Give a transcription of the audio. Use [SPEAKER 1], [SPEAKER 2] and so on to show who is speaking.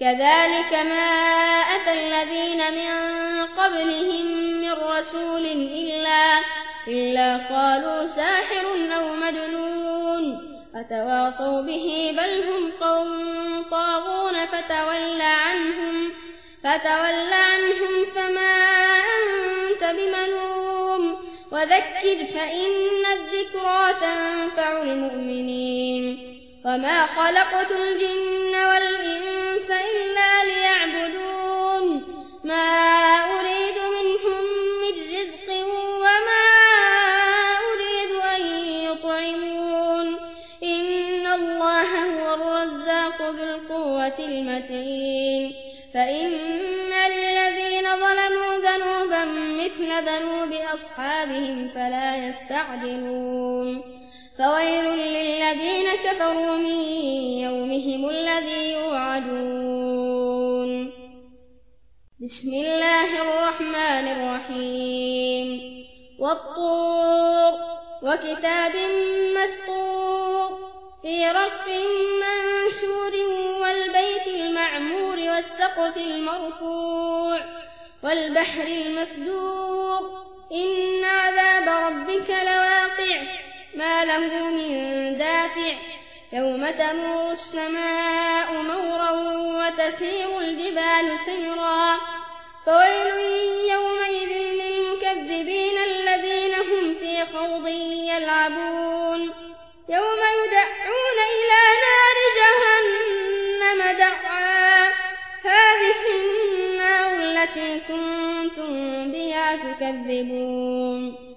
[SPEAKER 1] كذلك ما أتى الذين من قبلهم من رسول إلا, إلا قالوا ساحر أو مجنون. أتواصوا به بل هم قوم طاغون فتولى عنهم, فتولى عنهم فما أنت بملوم. وذكر فإن الذكرى تنفع المؤمنين. وما خلقت الجن والإنس ذو القوة المتين. فإن للذين ظلموا ذنوبا مثل ذنوب أصحابهم فلا يستعجلون. فويل للذين كفروا من يومهم الذي يوعدون. بسم الله الرحمن الرحيم. والطور وكتاب مسطور في رق والسقف المرفوع والبحر المسدور إن عذاب ربك لواقع ما له من دافع يوم تمور السماء مورا وتسير الجبال سيرا فويل يومئذ كنتم بها تكذبون